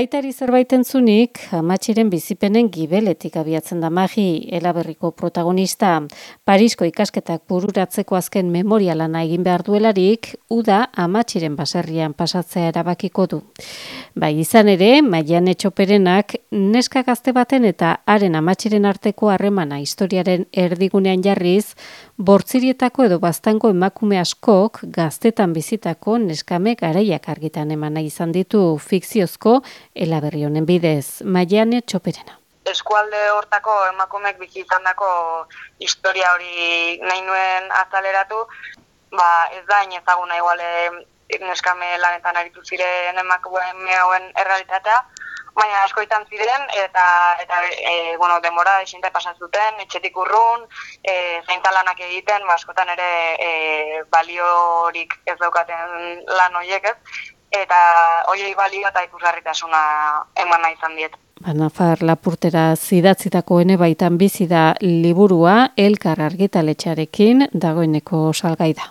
Aitari zerbait entzunik, amatxiren bizipenen gibeletik abiatzen da magi, elaberriko protagonista. Parisko ikasketak bururatzeko azken memorialana egin behar duelarik, uda amatxiren baserrian pasatzea erabakiko du. Bai izan ere, maian etxoperenak, neska gazte baten eta haren amatxiren arteko harremana historiaren erdigunean jarriz, bortzirietako edo bastango emakume askok gaztetan bizitako neskame garaiak argitan emana izan ditu fikziozko elaberri honen bidez, maiane txoperena. Eskualde hortako emakumek bizitzan dako historia hori nahi nuen azaleratu, ba ez da inezaguna iguale neskame lanetan aritu ziren emakume hauen errealitatea, baina asko izan ziren eta eta e, bueno, denbora desinte pasatzen etxetik urrun, e, zaintalanak egiten, ba, askotan ere e, baliorik ez daukaten lan horiek ez, eta hoiei balio eta ikusgarritasuna eman nahi izan diet. Banafar lapurtera zidatzitako ene baitan bizi da liburua elkar argitaletxarekin dagoeneko salgai da.